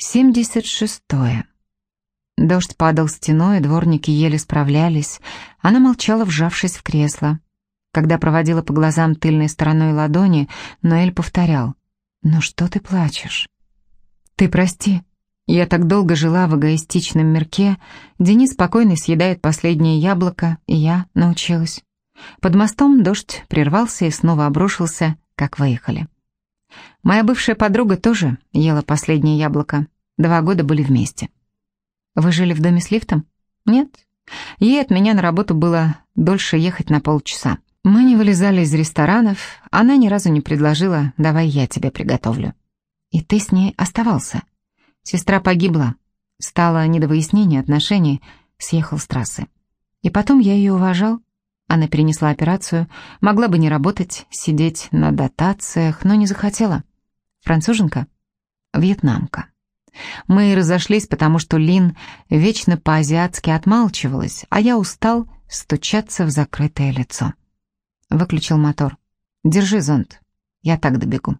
Семьдесят шестое. Дождь падал стеной, дворники еле справлялись. Она молчала, вжавшись в кресло. Когда проводила по глазам тыльной стороной ладони, Ноэль повторял. «Ну что ты плачешь?» «Ты прости. Я так долго жила в эгоистичном мирке. Денис спокойно съедает последнее яблоко, и я научилась». Под мостом дождь прервался и снова обрушился, как выехали. Моя бывшая подруга тоже ела последнее яблоко. Два года были вместе. Вы жили в доме с лифтом? Нет. Ей от меня на работу было дольше ехать на полчаса. Мы не вылезали из ресторанов, она ни разу не предложила «давай я тебе приготовлю». И ты с ней оставался. Сестра погибла, стало не до выяснения отношений, съехал с трассы. И потом я ее уважал. Она перенесла операцию, могла бы не работать, сидеть на дотациях, но не захотела. Француженка? Вьетнамка. Мы разошлись, потому что Лин вечно по-азиатски отмалчивалась, а я устал стучаться в закрытое лицо. Выключил мотор. «Держи зонт, я так добегу».